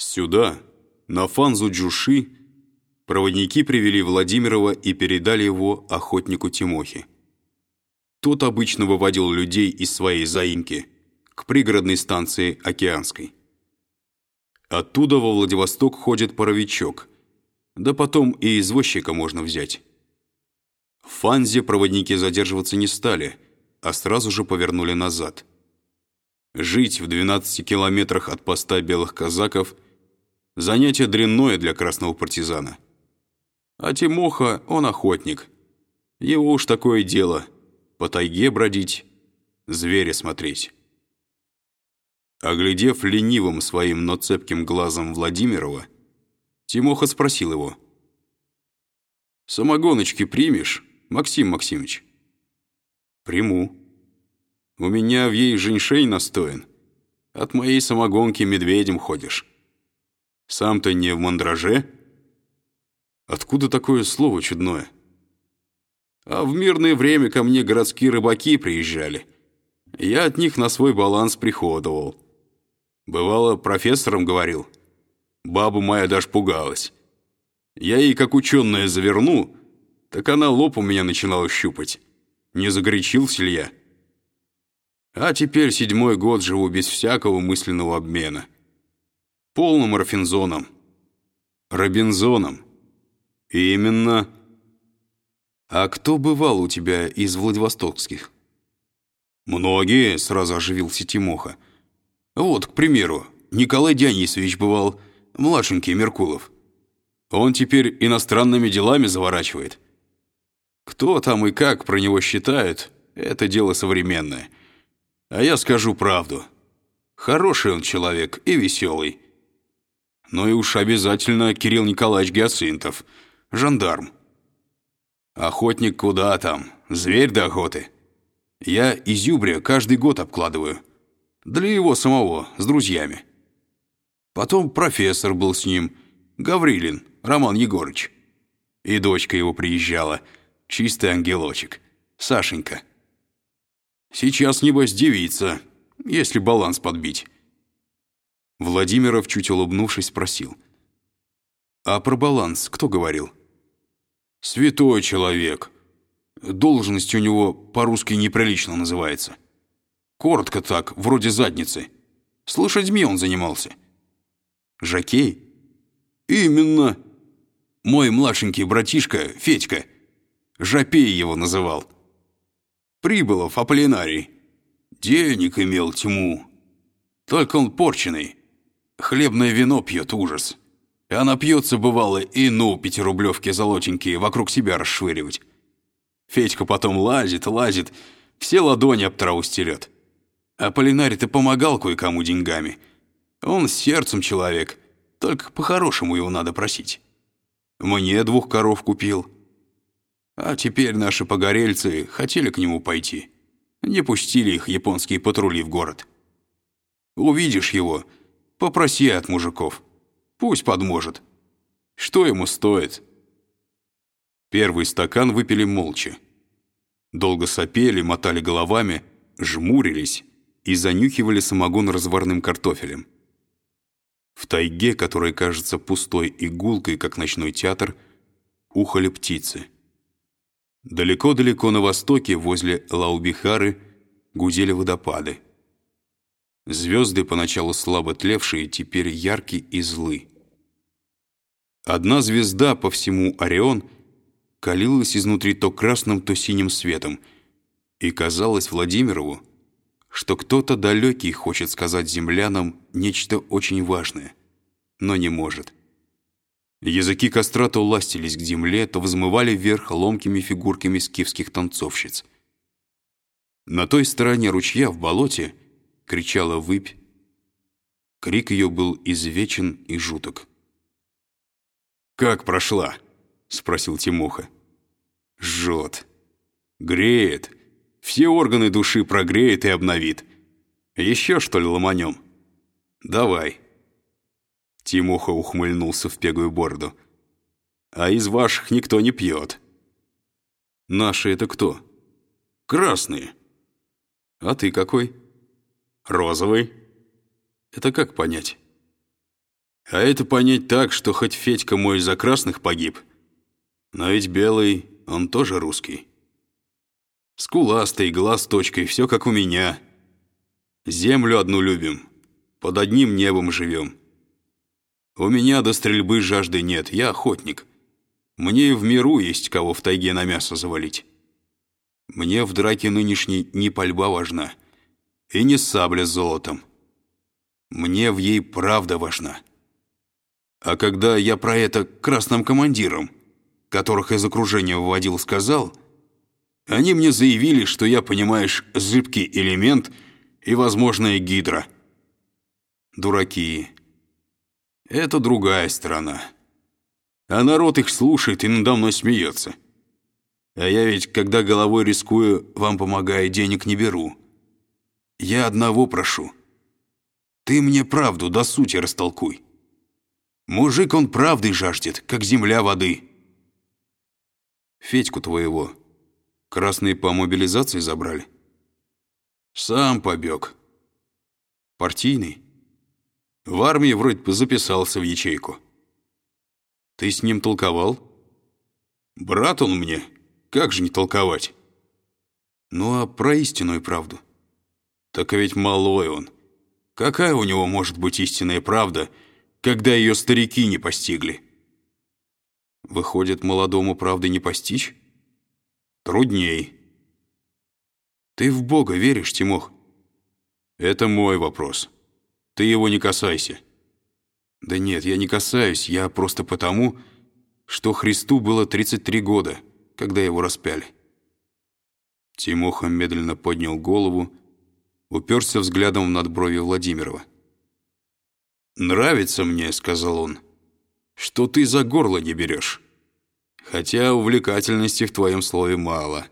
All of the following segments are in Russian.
Сюда, на Фанзу Джуши, проводники привели Владимирова и передали его охотнику Тимохе. Тот обычно выводил людей из своей заимки к пригородной станции Океанской. Оттуда во Владивосток ходит паровичок, да потом и извозчика можно взять. В Фанзе проводники задерживаться не стали, а сразу же повернули назад. Жить в 12 километрах от поста белых казаков – занятие дрянное для красного партизана. А Тимоха, он охотник. Его уж такое дело – по тайге бродить, зверя смотреть. Оглядев ленивым своим, но цепким глазом Владимирова, Тимоха спросил его. «Самогоночки примешь, Максим Максимович?» «Приму. У меня в ей женьшень настоен. От моей самогонки медведем ходишь. Сам-то не в мандраже?» «Откуда такое слово чудное?» «А в мирное время ко мне городские рыбаки приезжали. Я от них на свой баланс приходовал». Бывало, профессором говорил. Баба моя даже пугалась. Я ей как ученая заверну, так она лоб у меня начинала щупать. Не загорячился ли я? А теперь седьмой год живу без всякого мысленного обмена. Полным рафинзоном. Робинзоном. Именно. А кто бывал у тебя из Владивостокских? Многие, сразу оживился Тимоха. Вот, к примеру, Николай Дионисович бывал, младшенький Меркулов. Он теперь иностранными делами заворачивает. Кто там и как про него считают, это дело современное. А я скажу правду. Хороший он человек и веселый. Ну и уж обязательно Кирилл Николаевич Гиацинтов, жандарм. Охотник куда там, зверь до охоты. Я изюбря каждый год обкладываю. Для его самого, с друзьями. Потом профессор был с ним, Гаврилин, Роман Егорыч. И дочка его приезжала, чистый ангелочек, Сашенька. Сейчас, небось, девица, если баланс подбить. Владимиров, чуть улыбнувшись, спросил. «А про баланс кто говорил?» «Святой человек. Должность у него по-русски неприлично называется». Коротко так, вроде задницы. С лошадьми он занимался. Жакей? Именно. Мой младшенький братишка, Федька, Жапей его называл. Прибылов, Аполлинарий. Денег имел тьму. Только он порченый. Хлебное вино пьет ужас. И она пьется, бывало, и ну пятирублевки золотенькие вокруг себя расшвыривать. Федька потом лазит, лазит, все ладони об траву стерет. А Полинарий-то помогал кое-кому деньгами. Он с сердцем человек, только по-хорошему его надо просить. Мне двух коров купил. А теперь наши погорельцы хотели к нему пойти. Не пустили их японские патрули в город. Увидишь его, попроси от мужиков. Пусть подможет. Что ему стоит? Первый стакан выпили молча. Долго сопели, мотали головами, жмурились и занюхивали самогон разварным картофелем. В тайге, которая кажется пустой и гулкой, как ночной театр, ухали птицы. Далеко-далеко на востоке, возле Лаубихары, гудели водопады. Звезды, поначалу слабо тлевшие, теперь яркие и злы. Одна звезда по всему Орион калилась изнутри то красным, то синим светом, и казалось Владимирову, что кто-то далекий хочет сказать землянам нечто очень важное, но не может. Языки костра то ластились к земле, то взмывали вверх ломкими фигурками скифских танцовщиц. На той стороне ручья в болоте кричала выпь. Крик ее был извечен и жуток. «Как прошла?» — спросил Тимоха. «Жжет. Греет все органы души прогреет и обновит. Еще, что ли, ломанем? Давай. Тимоха ухмыльнулся в пегую бороду. А из ваших никто не пьет. Наши это кто? Красные. А ты какой? Розовый. Это как понять? А это понять так, что хоть Федька мой за красных погиб, но ведь белый, он тоже русский. Скуластый, глаз точкой, все как у меня. Землю одну любим, под одним небом живем. У меня до стрельбы жажды нет, я охотник. Мне в миру есть кого в тайге на мясо завалить. Мне в драке нынешней не пальба важна, и не сабля с золотом. Мне в ей правда важна. А когда я про это красным командирам, которых из окружения выводил, сказал, они мне заявили, что я, понимаешь, зыбкий элемент и возможная гидра. Дураки. Это другая сторона. А народ их слушает и надо мной смеется. А я ведь, когда головой рискую, вам помогая, денег не беру. Я одного прошу. Ты мне правду до сути растолкуй. Мужик он правды жаждет, как земля воды. Федьку твоего красные по мобилизации забрали? Сам побег. Партийный? В армии вроде бы записался в ячейку. Ты с ним толковал? Брат он мне, как же не толковать? Ну а про истинную правду? Так ведь малой он. Какая у него может быть истинная правда, когда ее старики не постигли. Выходит, молодому правды не постичь? Трудней. Ты в Бога веришь, Тимох? Это мой вопрос. Ты его не касайся. Да нет, я не касаюсь, я просто потому, что Христу было 33 года, когда его распяли. Тимоха медленно поднял голову, уперся взглядом в надброви Владимирова. «Нравится мне», — сказал он, — «что ты за горло не берешь. Хотя увлекательности в твоем слове мало.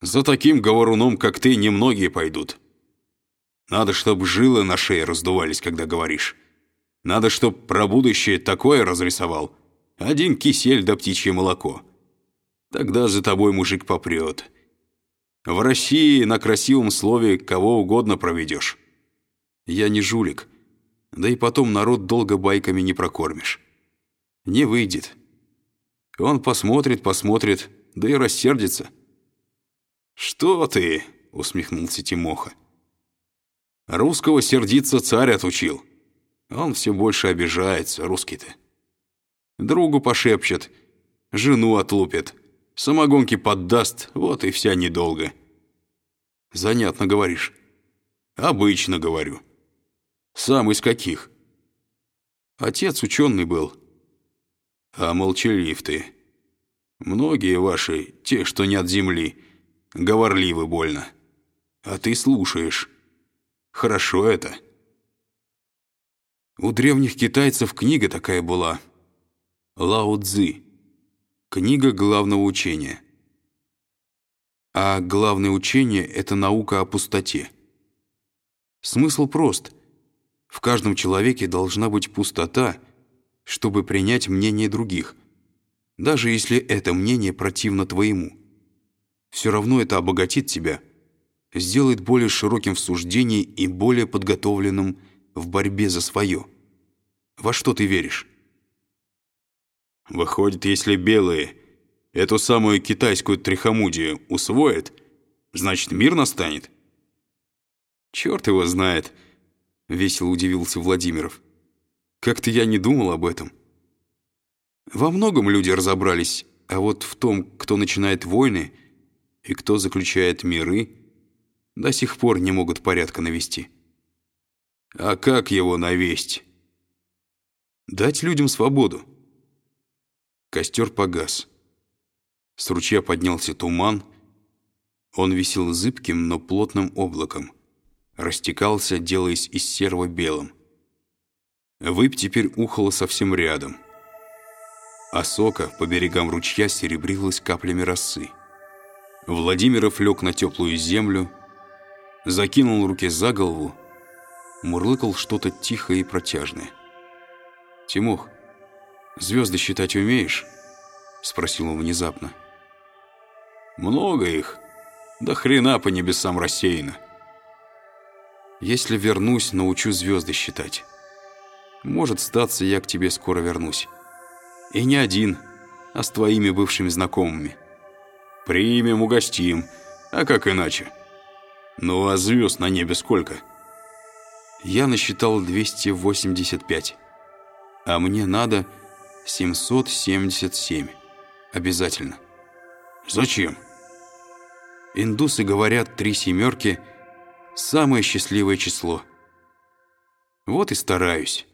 За таким говоруном, как ты, немногие пойдут. Надо, чтобы жилы на шее раздувались, когда говоришь. Надо, чтоб про будущее такое разрисовал. Один кисель да птичье молоко. Тогда за тобой мужик попрет. В России на красивом слове кого угодно проведешь. Я не жулик». Да и потом народ долго байками не прокормишь. Не выйдет. Он посмотрит, посмотрит, да и рассердится. «Что ты?» — усмехнулся Тимоха. «Русского сердиться царь отучил. Он все больше обижается, русский-то. Другу пошепчет, жену отлупит, самогонки поддаст, вот и вся недолго». «Занятно говоришь». «Обычно говорю». Сам из каких? Отец ученый был. А молчалив ты. Многие ваши, те, что не от земли, говорливы больно. А ты слушаешь. Хорошо это. У древних китайцев книга такая была. Лао Цзы. Книга главного учения. А главное учение — это наука о пустоте. Смысл прост. В каждом человеке должна быть пустота, чтобы принять мнение других, даже если это мнение противно твоему. Все равно это обогатит тебя, сделает более широким в суждении и более подготовленным в борьбе за свое. Во что ты веришь? Выходит, если белые эту самую китайскую трихомудию усвоят, значит мир настанет? Черт его знает, —— весело удивился Владимиров. «Как-то я не думал об этом. Во многом люди разобрались, а вот в том, кто начинает войны и кто заключает миры, до сих пор не могут порядка навести». «А как его навесть?» «Дать людям свободу». Костер погас. С ручья поднялся туман. Он висел зыбким, но плотным облаком растекался, делаясь из серого белым. Выпь теперь ухала совсем рядом. А сока по берегам ручья серебрилась каплями росы. Владимиров лег на теплую землю, закинул руки за голову, мурлыкал что-то тихое и протяжное. «Тимух, звезды считать умеешь?» — спросил он внезапно. «Много их. Да хрена по небесам рассеяно. Если вернусь, научу звезды считать. Может, статься, я к тебе скоро вернусь. И не один, а с твоими бывшими знакомыми. Примем, угостим. А как иначе? Ну, а звезд на небе сколько? Я насчитал 285. А мне надо 777. Обязательно. Зачем? Индусы говорят, три семерки – самое счастливое число. Вот и стараюсь.